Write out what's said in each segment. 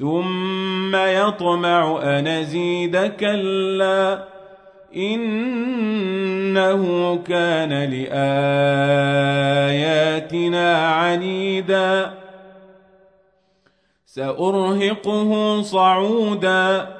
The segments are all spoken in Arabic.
ثم يطمع أن أزيد كلا إنه كان لآياتنا عنيدا سأرهقه صعودا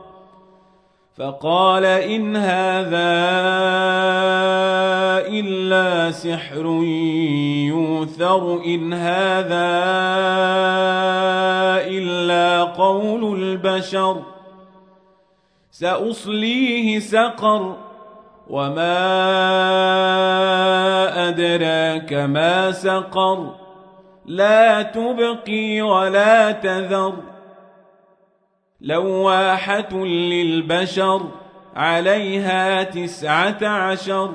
فقال إن هذا إلا سحر يوثر إن هذا إلا قول البشر سأصليه سقر. وما أدراك ما سقر لا تبقي ولا تذر. لواحة للبشر عليها تسعة عشر.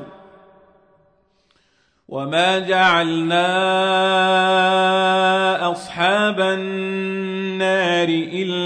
وما جعلنا أصحاب النار إلا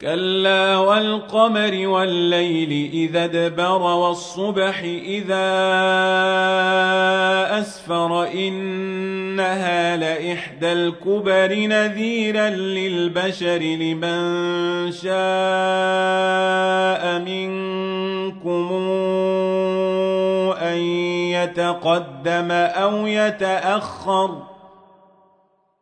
كلا والقمر والليل إذا ادبر والصبح إذا أسفر إنها لإحدى الكبر نذيرا للبشر لمن شاء منكم أن يتقدم أو يتأخر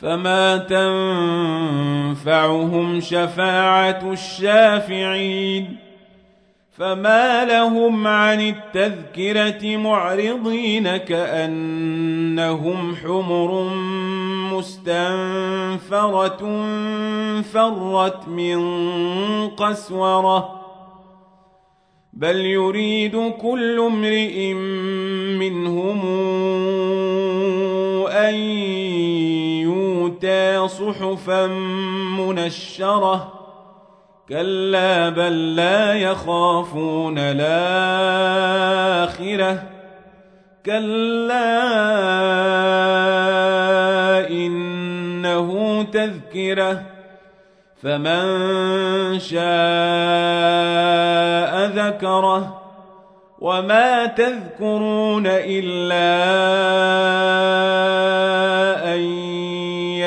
فما تنفعهم شفاعة الشافعين فما لهم عن التذكرة معرضين كأنهم حمر مستنفرة فرت من قسوره بل يريد كل امرئ صحفا منشره كلا بل لا يخافون الاخره كلا انه تذكره فمن شاء ذكره وما تذكرون الا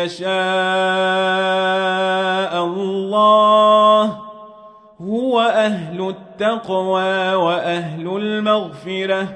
يشاء الله هو أهل التقوى واهل المغفره